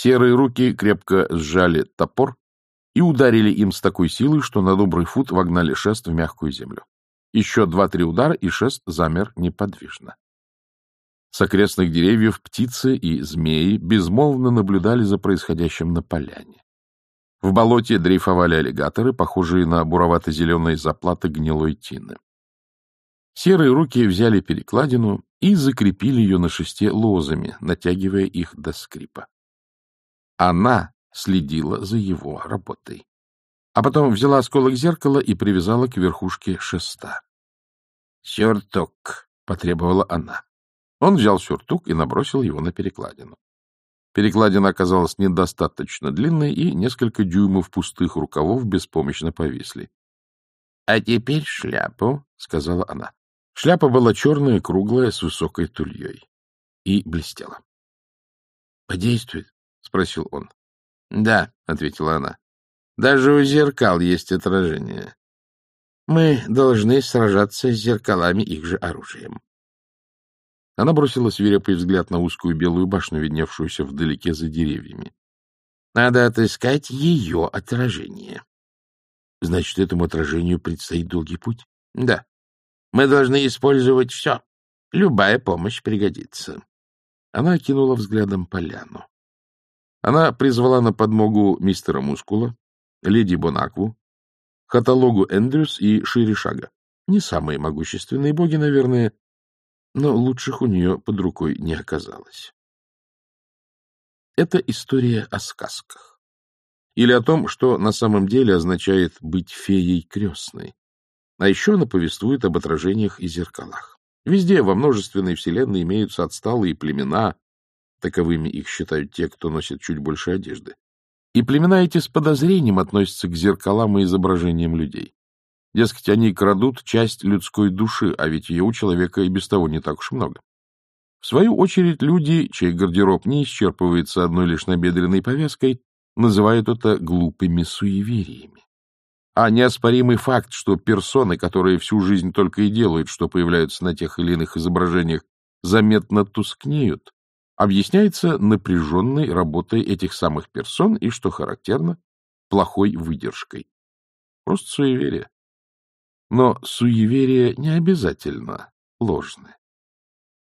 Серые руки крепко сжали топор и ударили им с такой силой, что на добрый фут вогнали шест в мягкую землю. Еще два-три удара, и шест замер неподвижно. С окрестных деревьев птицы и змеи безмолвно наблюдали за происходящим на поляне. В болоте дрейфовали аллигаторы, похожие на буровато-зеленые заплаты гнилой тины. Серые руки взяли перекладину и закрепили ее на шесте лозами, натягивая их до скрипа. Она следила за его работой. А потом взяла осколок зеркала и привязала к верхушке шеста. «Сюртук», — потребовала она. Он взял сюртук и набросил его на перекладину. Перекладина оказалась недостаточно длинной, и несколько дюймов пустых рукавов беспомощно повисли. — А теперь шляпу, — сказала она. Шляпа была черная, круглая, с высокой тульей. И блестела. — Подействует? — спросил он. — Да, — ответила она. — Даже у зеркал есть отражение. Мы должны сражаться с зеркалами их же оружием. Она бросила свирепый взгляд на узкую белую башню, видневшуюся вдалеке за деревьями. Надо отыскать ее отражение. Значит, этому отражению предстоит долгий путь? Да. Мы должны использовать все. Любая помощь пригодится. Она окинула взглядом поляну. Она призвала на подмогу мистера Мускула, леди Бонакву, Хаталогу Эндрюс и Шири Шага. Не самые могущественные боги, наверное, но лучших у нее под рукой не оказалось. Это история о сказках. Или о том, что на самом деле означает быть феей крестной. А еще она повествует об отражениях и зеркалах. Везде, во множественной вселенной, имеются отсталые племена, таковыми их считают те, кто носит чуть больше одежды. И племена эти с подозрением относятся к зеркалам и изображениям людей. Дескать, они крадут часть людской души, а ведь ее у человека и без того не так уж много. В свою очередь, люди, чей гардероб не исчерпывается одной лишь набедренной повязкой, называют это глупыми суевериями. А неоспоримый факт, что персоны, которые всю жизнь только и делают, что появляются на тех или иных изображениях, заметно тускнеют, объясняется напряженной работой этих самых персон и, что характерно, плохой выдержкой. Просто суеверие. Но суеверие не обязательно ложное.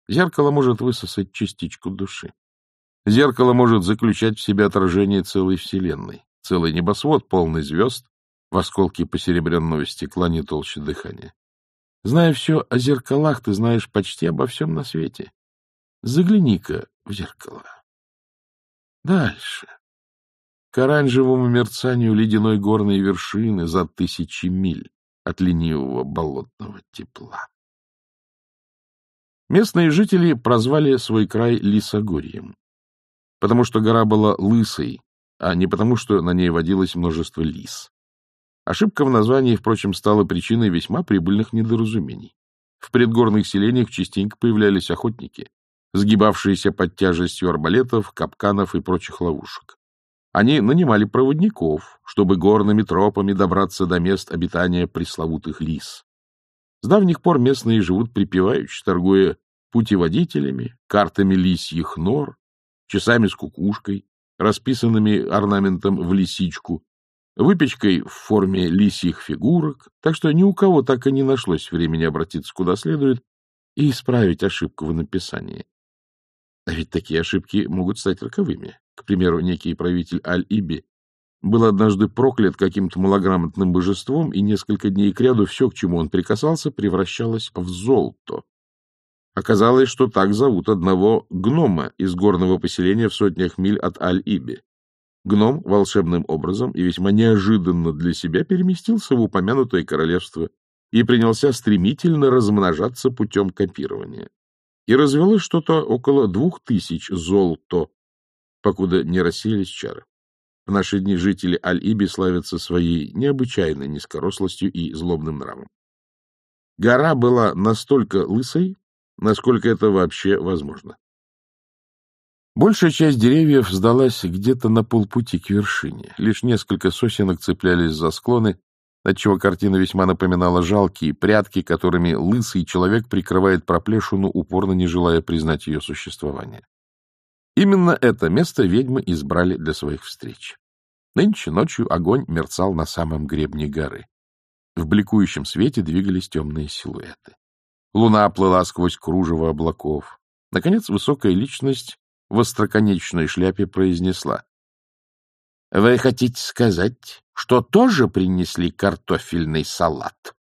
Зеркало может высосать частичку души. Зеркало может заключать в себе отражение целой вселенной. Целый небосвод, полный звезд, в осколке посеребренного стекла не толще дыхания. Зная все о зеркалах, ты знаешь почти обо всем на свете. Загляни-ка в зеркало. Дальше. К оранжевому мерцанию ледяной горной вершины за тысячи миль от ленивого болотного тепла. Местные жители прозвали свой край Лисогорьем, потому что гора была лысой, а не потому, что на ней водилось множество лис. Ошибка в названии, впрочем, стала причиной весьма прибыльных недоразумений. В предгорных селениях частенько появлялись охотники, сгибавшиеся под тяжестью арбалетов, капканов и прочих ловушек. Они нанимали проводников, чтобы горными тропами добраться до мест обитания пресловутых лис. С давних пор местные живут припеваючи, торгуя путеводителями, картами лисьих нор, часами с кукушкой, расписанными орнаментом в лисичку, выпечкой в форме лисьих фигурок, так что ни у кого так и не нашлось времени обратиться куда следует и исправить ошибку в написании. А ведь такие ошибки могут стать роковыми. К примеру, некий правитель Аль-Иби был однажды проклят каким-то малограмотным божеством, и несколько дней кряду все, к чему он прикасался, превращалось в золото. Оказалось, что так зовут одного гнома из горного поселения в сотнях миль от Аль-Иби. Гном волшебным образом и весьма неожиданно для себя переместился в упомянутое королевство и принялся стремительно размножаться путем копирования. И развелось что-то около двух тысяч золото, покуда не рассеялись чары. В наши дни жители Аль-Иби славятся своей необычайной низкорослостью и злобным нравом. Гора была настолько лысой, насколько это вообще возможно. Большая часть деревьев сдалась где-то на полпути к вершине. Лишь несколько сосенок цеплялись за склоны, отчего картина весьма напоминала жалкие прятки, которыми лысый человек прикрывает проплешину, упорно не желая признать ее существование. Именно это место ведьмы избрали для своих встреч. Нынче ночью огонь мерцал на самом гребне горы. В бликующем свете двигались темные силуэты. Луна плыла сквозь кружево облаков. Наконец, высокая личность в остроконечной шляпе произнесла. — Вы хотите сказать, что тоже принесли картофельный салат?